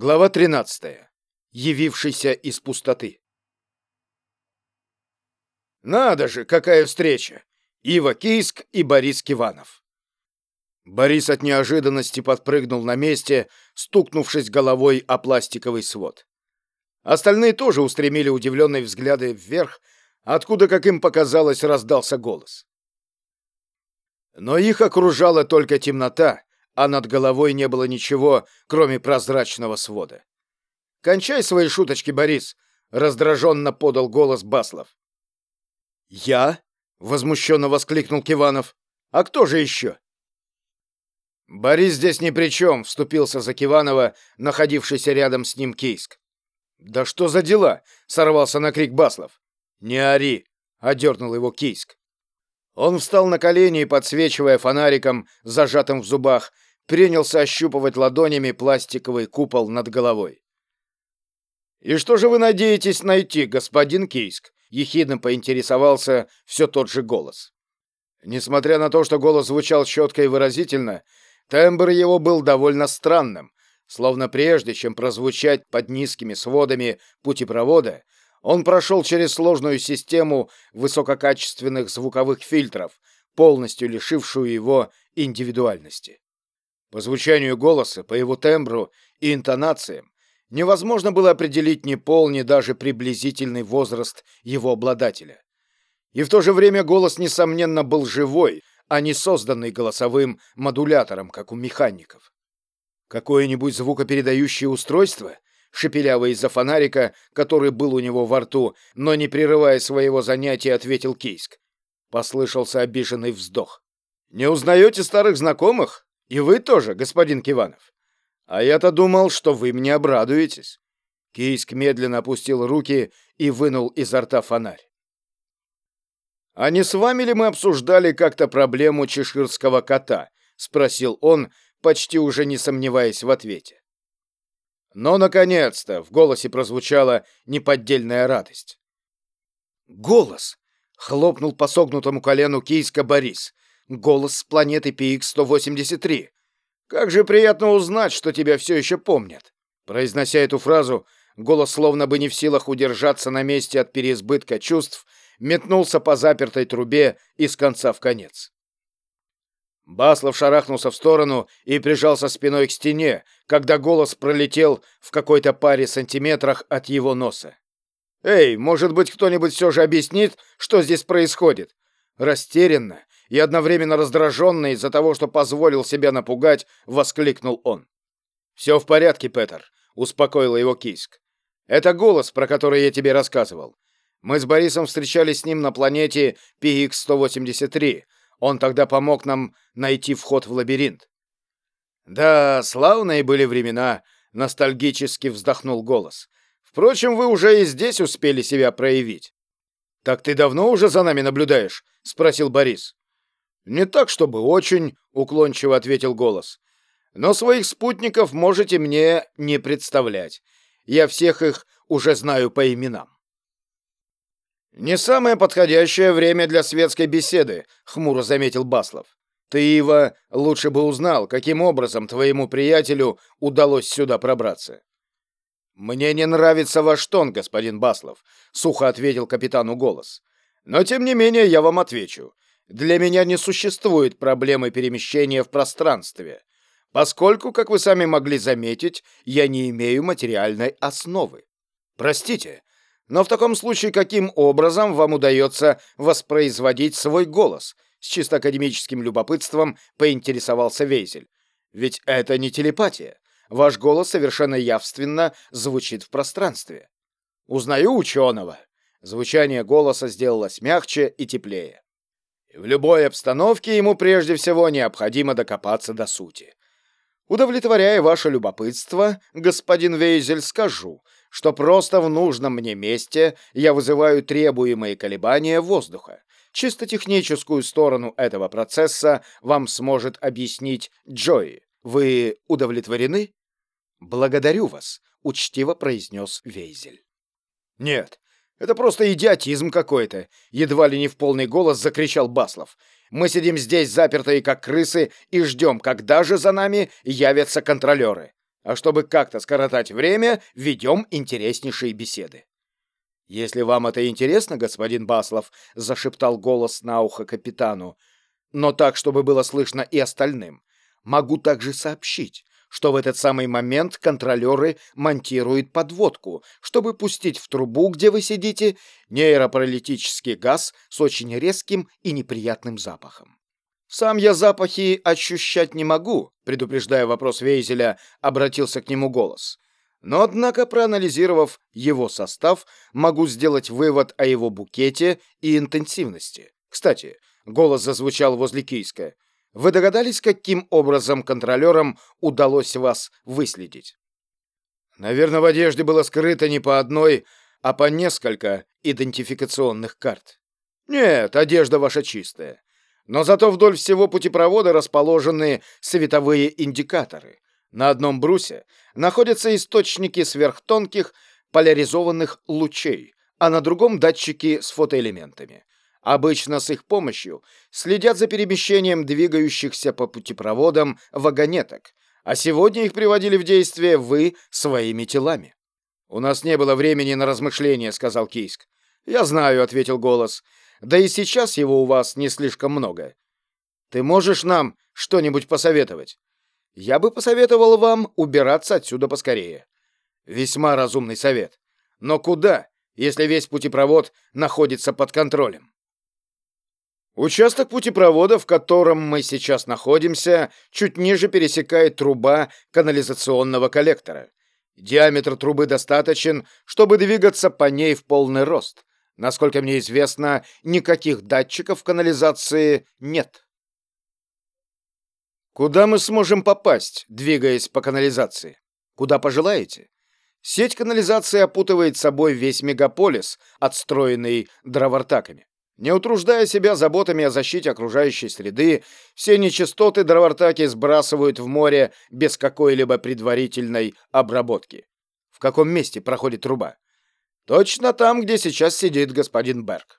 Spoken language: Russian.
Глава 13. Явившийся из пустоты. Надо же, какая встреча! Ива Кийск и Борис Киванов. Борис от неожиданности подпрыгнул на месте, стукнувшись головой о пластиковый свод. Остальные тоже устремили удивленные взгляды вверх, откуда, как им показалось, раздался голос. Но их окружала только темнота, а над головой не было ничего, кроме прозрачного свода. «Кончай свои шуточки, Борис!» — раздраженно подал голос Баслов. «Я?» — возмущенно воскликнул Киванов. «А кто же еще?» «Борис здесь ни при чем», — вступился за Киванова, находившийся рядом с ним Кейск. «Да что за дела?» — сорвался на крик Баслов. «Не ори!» — одернул его Кейск. Он встал на колени подсвечивая фонариком, зажатым в зубах, принялся ощупывать ладонями пластиковый купол над головой. «И что же вы надеетесь найти, господин Кийск?» — ехидно поинтересовался все тот же голос. Несмотря на то, что голос звучал четко и выразительно, тембр его был довольно странным, словно прежде, чем прозвучать под низкими сводами путепровода, он прошел через сложную систему высококачественных звуковых фильтров, полностью лишившую его индивидуальности. По звучанию голоса, по его тембру и интонациям невозможно было определить ни пол, ни даже приблизительный возраст его обладателя. И в то же время голос, несомненно, был живой, а не созданный голосовым модулятором, как у механиков. Какое-нибудь звукопередающее устройство, шепелявый из-за фонарика, который был у него во рту, но не прерывая своего занятия, ответил Кейск. Послышался обиженный вздох. «Не узнаете старых знакомых?» И вы тоже, господин Киванов. А я-то думал, что вы мне обрадуетесь. Кийск медленно опустил руки и вынул изо рта фонарь. «А не с вами ли мы обсуждали как-то проблему чеширского кота?» — спросил он, почти уже не сомневаясь в ответе. Но, наконец-то, в голосе прозвучала неподдельная радость. «Голос!» — хлопнул по согнутому колену кийска Борис. Голос с планеты PX-183. Как же приятно узнать, что тебя все еще помнят. Произнося эту фразу, голос словно бы не в силах удержаться на месте от переизбытка чувств, метнулся по запертой трубе из конца в конец. Баслов шарахнулся в сторону и прижался спиной к стене, когда голос пролетел в какой-то паре сантиметрах от его носа. «Эй, может быть, кто-нибудь все же объяснит, что здесь происходит?» Растерянно, и одновременно раздраженный из-за того, что позволил себя напугать, воскликнул он. «Все в порядке, Петер», — успокоил его Киск. «Это голос, про который я тебе рассказывал. Мы с Борисом встречались с ним на планете PX-183. Он тогда помог нам найти вход в лабиринт». «Да, славные были времена», — ностальгически вздохнул голос. «Впрочем, вы уже и здесь успели себя проявить». «Так ты давно уже за нами наблюдаешь?» — спросил Борис. «Не так, чтобы очень», — уклончиво ответил голос. «Но своих спутников можете мне не представлять. Я всех их уже знаю по именам». «Не самое подходящее время для светской беседы», — хмуро заметил Баслов. «Ты, Ива, лучше бы узнал, каким образом твоему приятелю удалось сюда пробраться». «Мне не нравится ваш тон, господин Баслов», — сухо ответил капитану голос. «Но, тем не менее, я вам отвечу. Для меня не существует проблемы перемещения в пространстве, поскольку, как вы сами могли заметить, я не имею материальной основы. Простите, но в таком случае каким образом вам удается воспроизводить свой голос? С чисто академическим любопытством поинтересовался Вейзель. Ведь это не телепатия. Ваш голос совершенно явственно звучит в пространстве. Узнаю ученого. Звучание голоса сделалось мягче и теплее. В любой обстановке ему прежде всего необходимо докопаться до сути. Удовлетворяя ваше любопытство, господин Вейзель, скажу, что просто в нужном мне месте я вызываю требуемые колебания воздуха. Чисто техническую сторону этого процесса вам сможет объяснить Джои. Вы удовлетворены? Благодарю вас, учтиво произнес Вейзель. Нет, это просто идиотизм какой-то, едва ли не в полный голос закричал Баслов. Мы сидим здесь запертые как крысы и ждем, когда же за нами явятся контролеры. А чтобы как-то скоротать время, ведем интереснейшие беседы. «Если вам это интересно, господин Баслов», — зашептал голос на ухо капитану, но так, чтобы было слышно и остальным, могу также сообщить, что в этот самый момент контролеры монтируют подводку, чтобы пустить в трубу, где вы сидите, нейропаралитический газ с очень резким и неприятным запахом. Сам я запахи ощущать не могу, предупреждая вопрос Вейзеля, обратился к нему голос. Но, однако, проанализировав его состав, могу сделать вывод о его букете и интенсивности. Кстати, голос зазвучал возле Кийска. Вы догадались, каким образом контролерам удалось вас выследить? Наверное, в одежде было скрыто не по одной, а по несколько идентификационных карт. Нет, одежда ваша чистая. Но зато вдоль всего путепровода расположены световые индикаторы. На одном брусе находятся источники сверхтонких поляризованных лучей, а на другом датчики с фотоэлементами. Обычно с их помощью следят за перемещением двигающихся по путепроводам вагонеток, а сегодня их приводили в действие вы своими телами. «У нас не было времени на размышления», — сказал Кийск. «Я знаю», — ответил голос. «Да и сейчас его у вас не слишком много. Ты можешь нам что-нибудь посоветовать?» я бы посоветовал вам убираться отсюда поскорее. Весьма разумный совет. Но куда, если весь путепровод находится под контролем? Участок путепровода, в котором мы сейчас находимся, чуть ниже пересекает труба канализационного коллектора. Диаметр трубы достаточен, чтобы двигаться по ней в полный рост. Насколько мне известно, никаких датчиков канализации нет. Куда мы сможем попасть, двигаясь по канализации? Куда пожелаете? Сеть канализации опутывает собой весь мегаполис, отстроенный дровартаками. Не утруждая себя заботами о защите окружающей среды, все нечистоты дровартаки сбрасывают в море без какой-либо предварительной обработки. В каком месте проходит труба? Точно там, где сейчас сидит господин Берг.